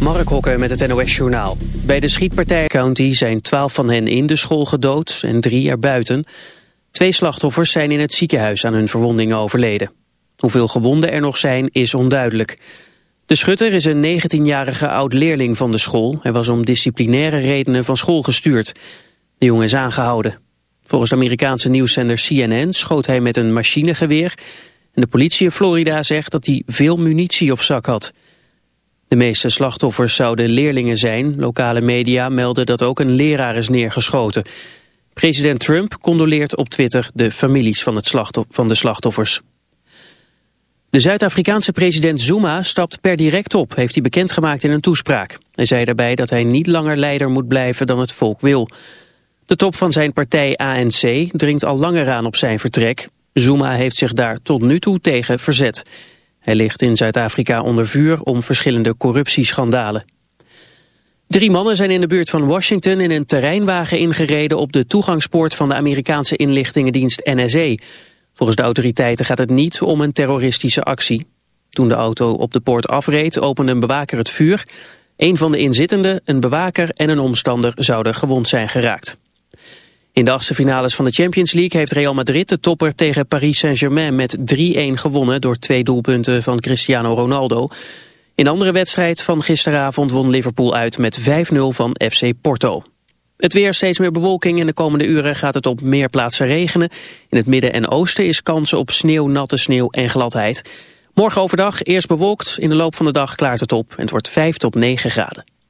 Mark Hokker met het NOS Journaal. Bij de schietpartij County zijn twaalf van hen in de school gedood en drie erbuiten. Twee slachtoffers zijn in het ziekenhuis aan hun verwondingen overleden. Hoeveel gewonden er nog zijn is onduidelijk. De schutter is een 19-jarige oud-leerling van de school. Hij was om disciplinaire redenen van school gestuurd. De jongen is aangehouden. Volgens Amerikaanse nieuwszender CNN schoot hij met een machinegeweer... en de politie in Florida zegt dat hij veel munitie op zak had... De meeste slachtoffers zouden leerlingen zijn. Lokale media melden dat ook een leraar is neergeschoten. President Trump condoleert op Twitter de families van, het van de slachtoffers. De Zuid-Afrikaanse president Zuma stapt per direct op, heeft hij bekendgemaakt in een toespraak. Hij zei daarbij dat hij niet langer leider moet blijven dan het volk wil. De top van zijn partij ANC dringt al langer aan op zijn vertrek. Zuma heeft zich daar tot nu toe tegen verzet. Hij ligt in Zuid-Afrika onder vuur om verschillende corruptieschandalen. Drie mannen zijn in de buurt van Washington in een terreinwagen ingereden op de toegangspoort van de Amerikaanse inlichtingendienst NSA. Volgens de autoriteiten gaat het niet om een terroristische actie. Toen de auto op de poort afreed opende een bewaker het vuur. Een van de inzittenden, een bewaker en een omstander zouden gewond zijn geraakt. In de achtste finales van de Champions League heeft Real Madrid de topper tegen Paris Saint-Germain met 3-1 gewonnen door twee doelpunten van Cristiano Ronaldo. In de andere wedstrijd van gisteravond won Liverpool uit met 5-0 van FC Porto. Het weer steeds meer bewolking. In de komende uren gaat het op meer plaatsen regenen. In het midden en oosten is kansen op sneeuw, natte sneeuw en gladheid. Morgen overdag eerst bewolkt. In de loop van de dag klaart het op en het wordt 5 tot 9 graden.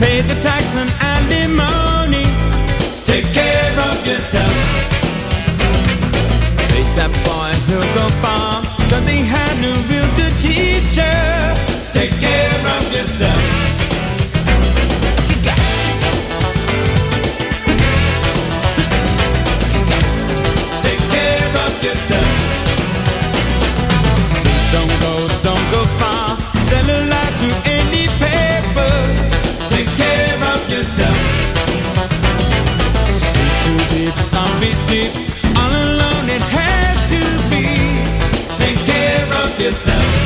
Pay the tax and alimony. Take care of yourself. Face that boy, he'll go far, cause he had no real good teacher. Take care sleep. All alone it has to be. Take care of yourself.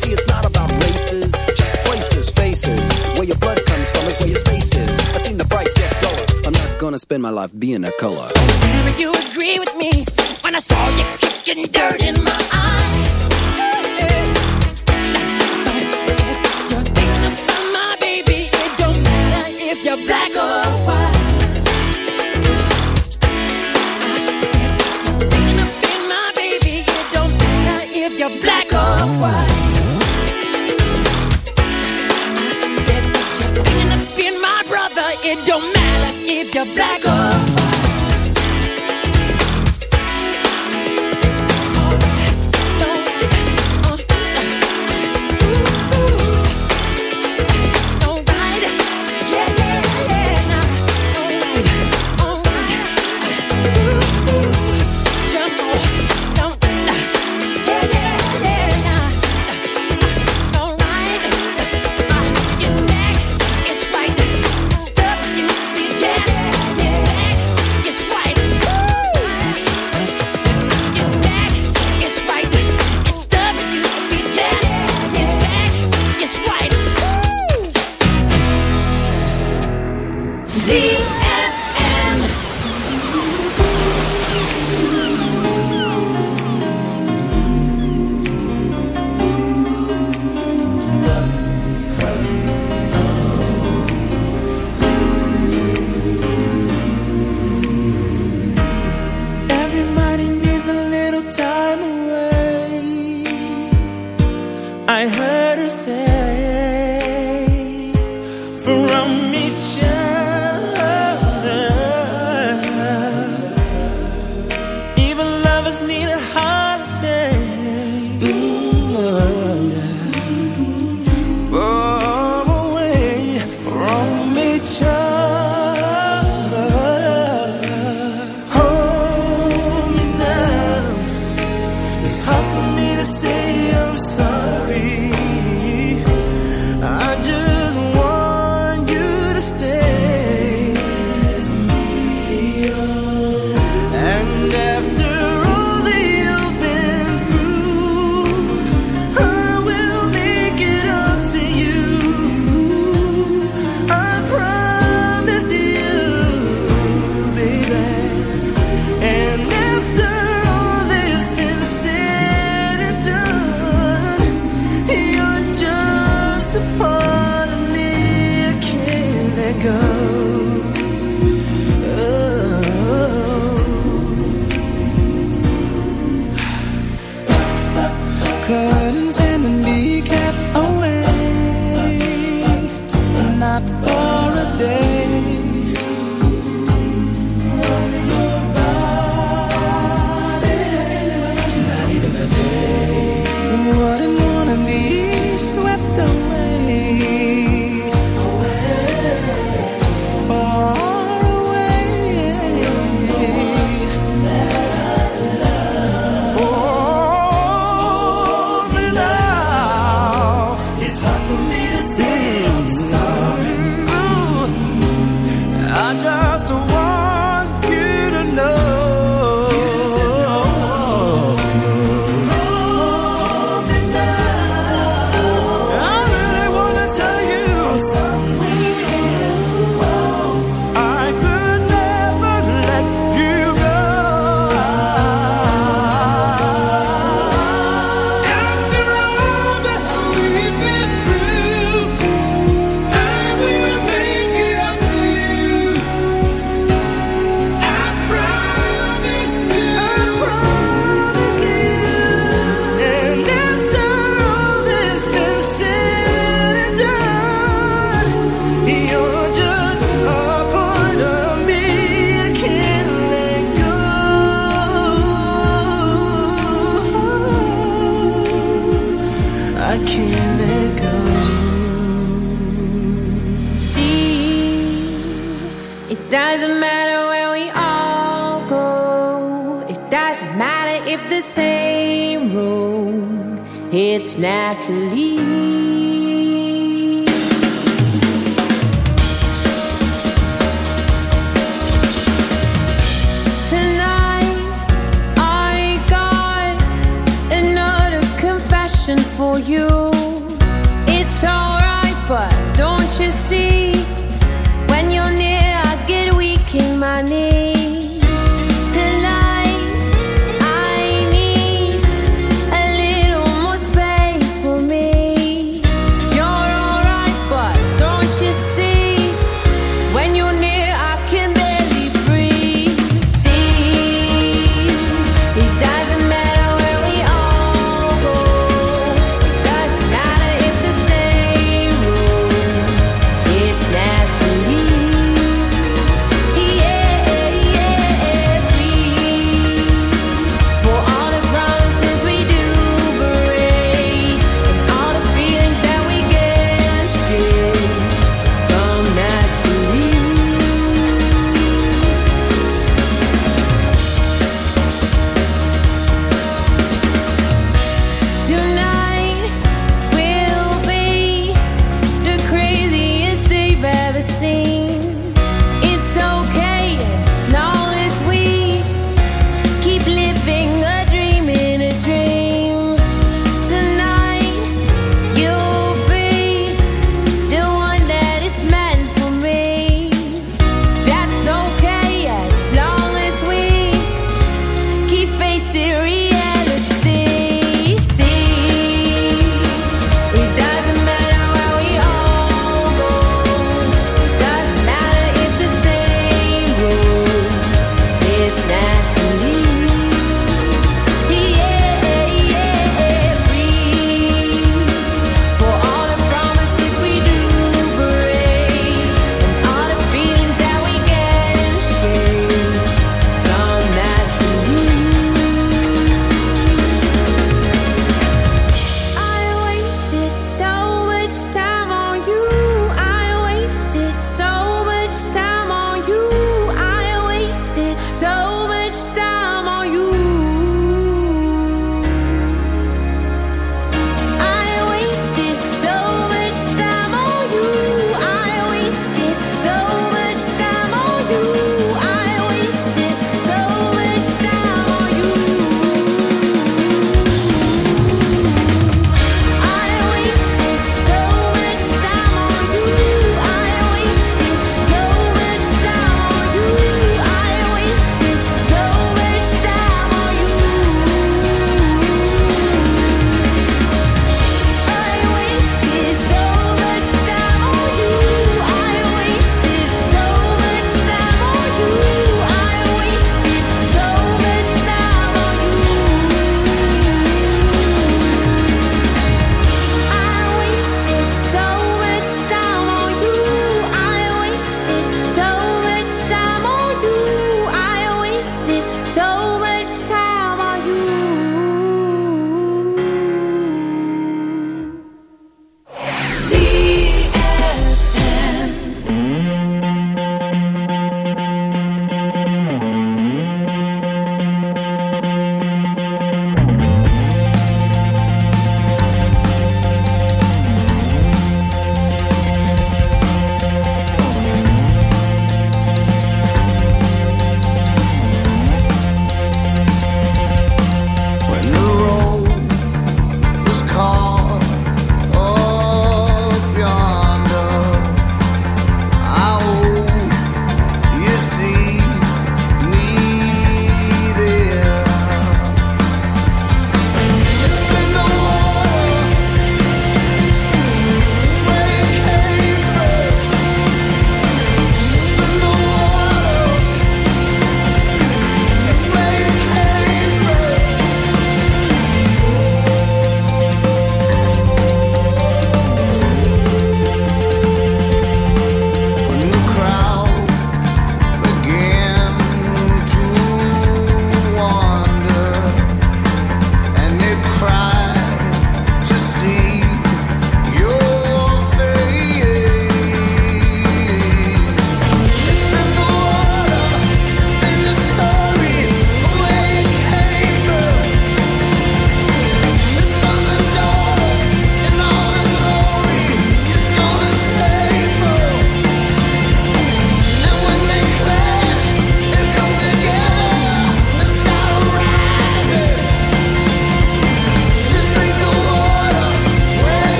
see, it's not about races, just places, faces. Where your blood comes from is where your space is. I seen the bright get duller. I'm not gonna spend my life being a color. Tell you agree with me when I saw you kicking dirt in my eyes.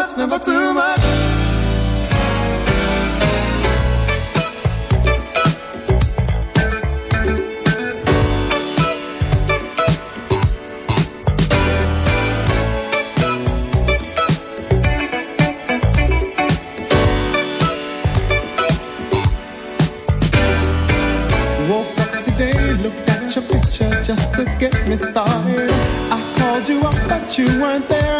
much, never too much. just to get me started. I called you up, but you weren't there.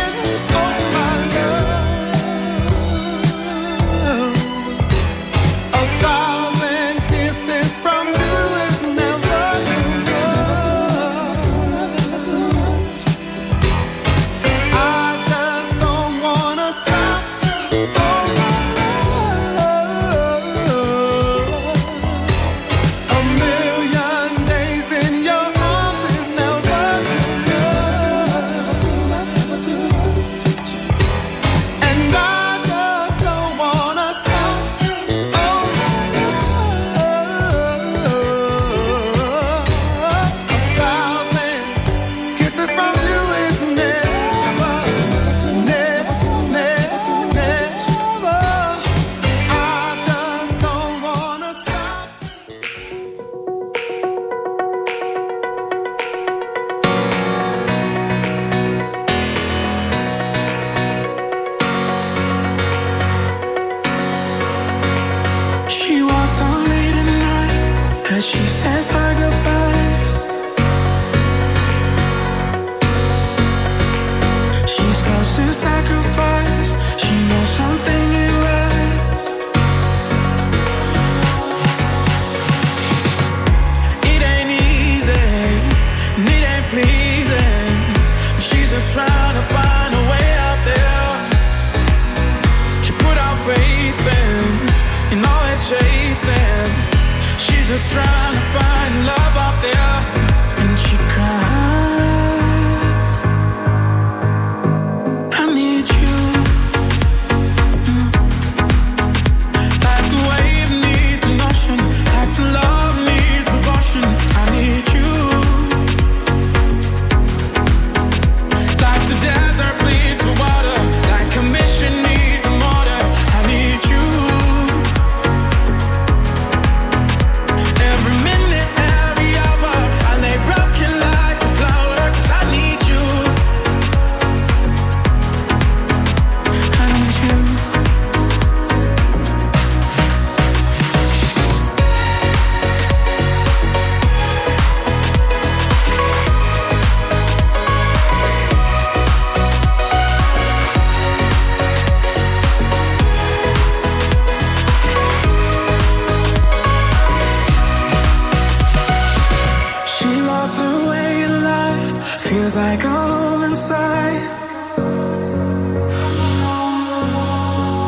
As I go inside.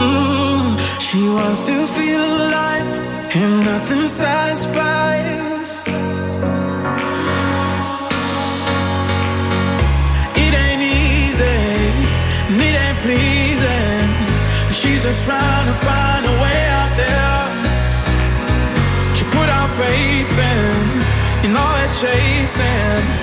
Mm, she wants to feel alive, and nothing satisfies. It ain't easy, it ain't pleasing. She's just trying to find a way out there. She put our faith in, in all that's chasing.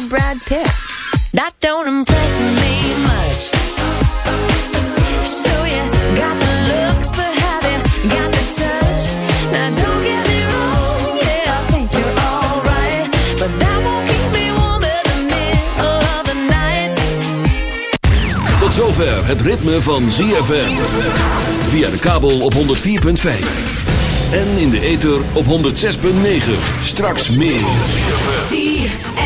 you're Brad Pitt. That don't impress me much. So you got the looks, but have you got the touch? Now don't get me wrong, yeah, I think you're alright, but that won't keep me warm in the middle of the night. Tot zover het ritme van ZFM. Via de kabel op 104.5. En in de ether op 106.9. Straks meer.